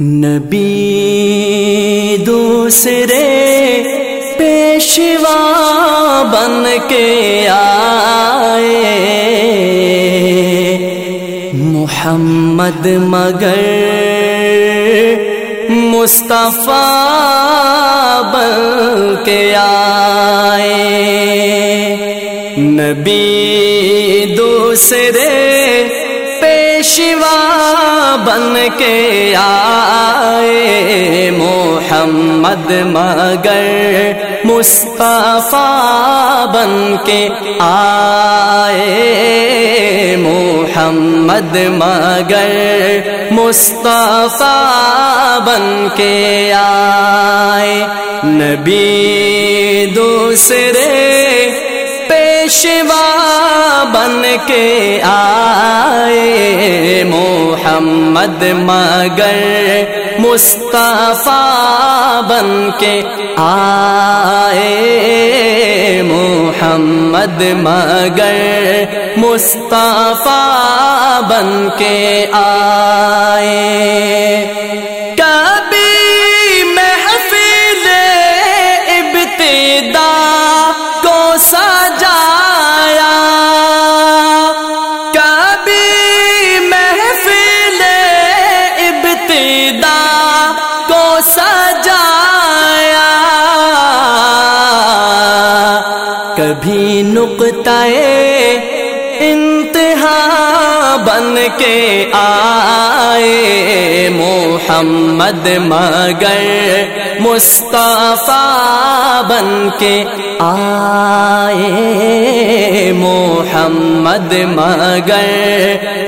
نبی دوسرے پیشوا بن کے آئے۔ محمد مگر مصطفیٰ بن کے آئے۔ نبی دوسرے پیشوا بن کے آئے محمد مگر مصطفیٰ بن کے آئے محمد مگر مصطفیٰ بن کے آئے نبی دوسرے پیشوا بن کے آئے محمد مگر مصطفیٰ بن کے آئے محمد مگر مصطفیٰ بن کے آئے نقطۂ انتہا بن کے آئے محمد مگر مصطفیٰ بن کے آئے محمد مگر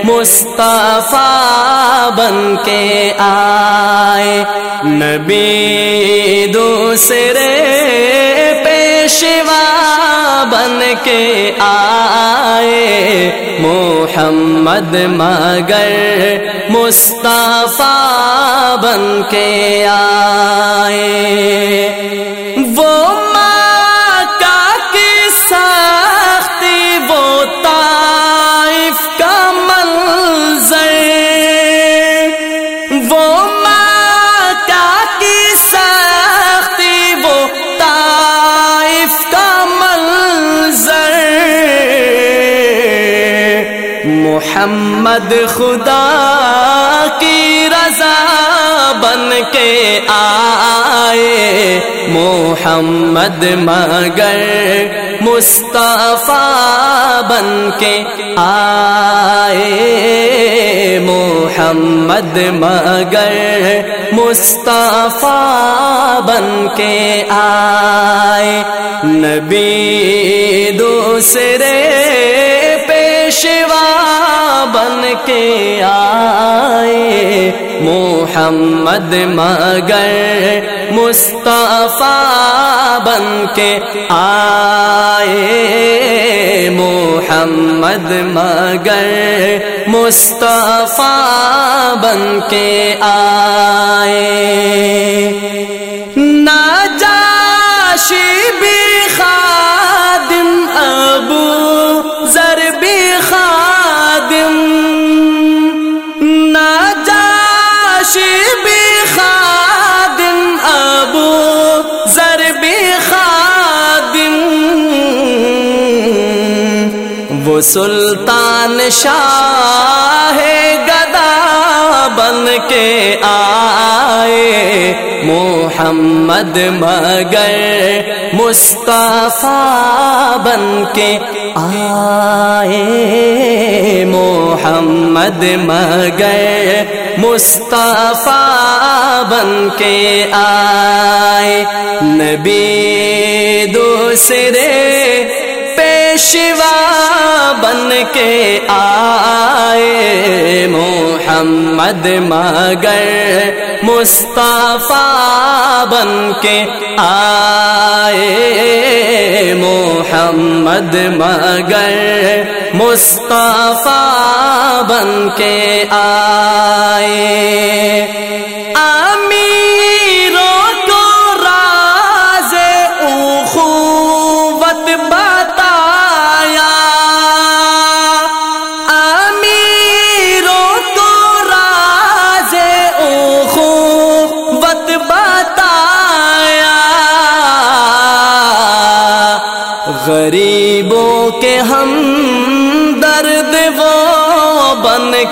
مصطفیٰ بن کے آئے نبی دوسرے پیشوا بن کے آئے۔ محمد مگر مصطفیٰ بن کے آئے۔ آئے محمد مگر مصطفیٰ بن کے آئے محمد مگر مصطفیٰ بن کے آئے نبی دوسرے پیشوا بن کے آئے۔ محمد مگر مصطفیٰ بن کے آئے۔ محمد مگر مصطفیٰ بن کے آئے۔ ناجاشی بھی خادم ابو سلطان شاہ گدا بن کے آئے محمد مگر مصطفیٰ بن کے آئے محمد مگر مصطفیٰ بن کے آئے نبی دوسرے پیشوا بن کے آئے محمد مگر مصطفیٰ بن کے آئے محمد مگر مصطفیٰ بن کے آئے خو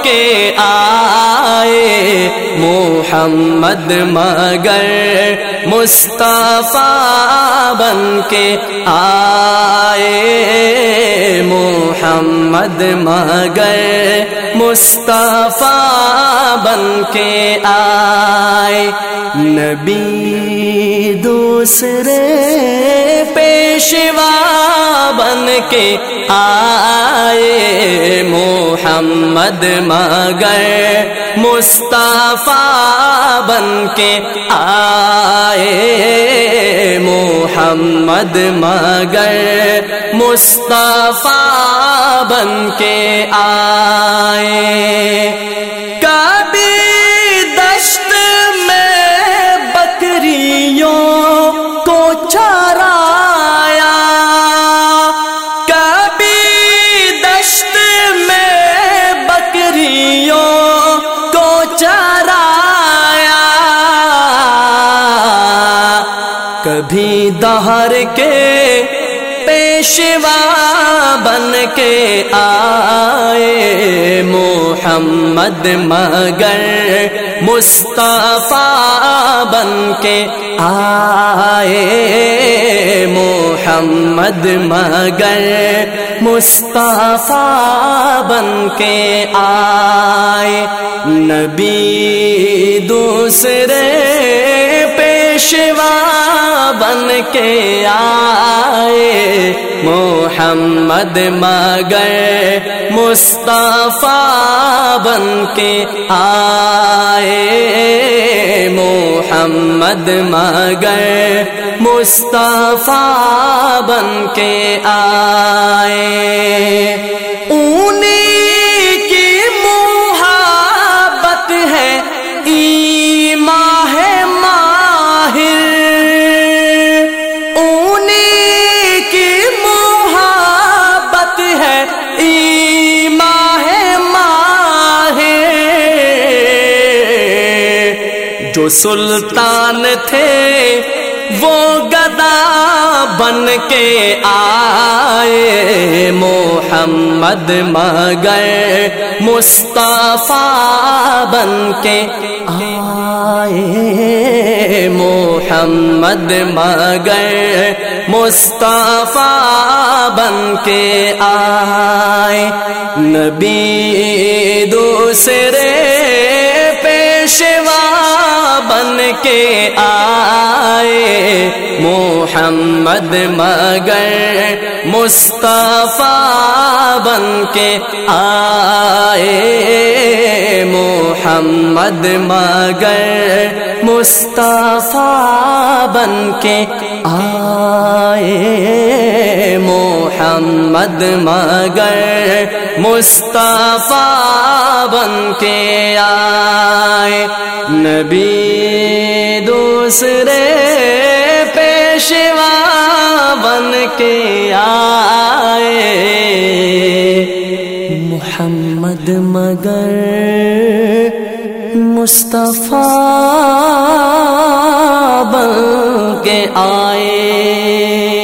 کے آئے محمد مگر مصطفیٰ بن کے آئے محمد مگر مصطفیٰ بن کے آئے نبی دوسرے پیشوا کے آئے محمد مگر مصطفیٰ بن کے آئے محمد مگر مصطفیٰ بن کے آئے کبھی دہر کے پیشوا بن کے آئے محمد مگر مصطفیٰ بن کے آئے محمد مگر مصطفیٰ بن کے آئے نبی دوسرے پیشوا بن کے آئے۔ محمد مگر مصطفیٰ بن کے آئے۔ محمد مگر مصطفیٰ بن کے آئے۔ انہیں جو سلطان تھے، وہ گدا بن کے آئے۔ محمد مگر مصطفیٰ بن کے آئے۔ محمد مگر مصطفیٰ بن کے آئے۔ نبی دوسرے کے آئے محمد مگر مصطفیٰ بن کے آئے محمد مگر مصطفیٰ بن کے آئے محمد مگر مصطفیٰ بن کے آئے دوسرے پیشوا بن کے آئے۔ محمد مگر مصطفیٰ بن کے آئے۔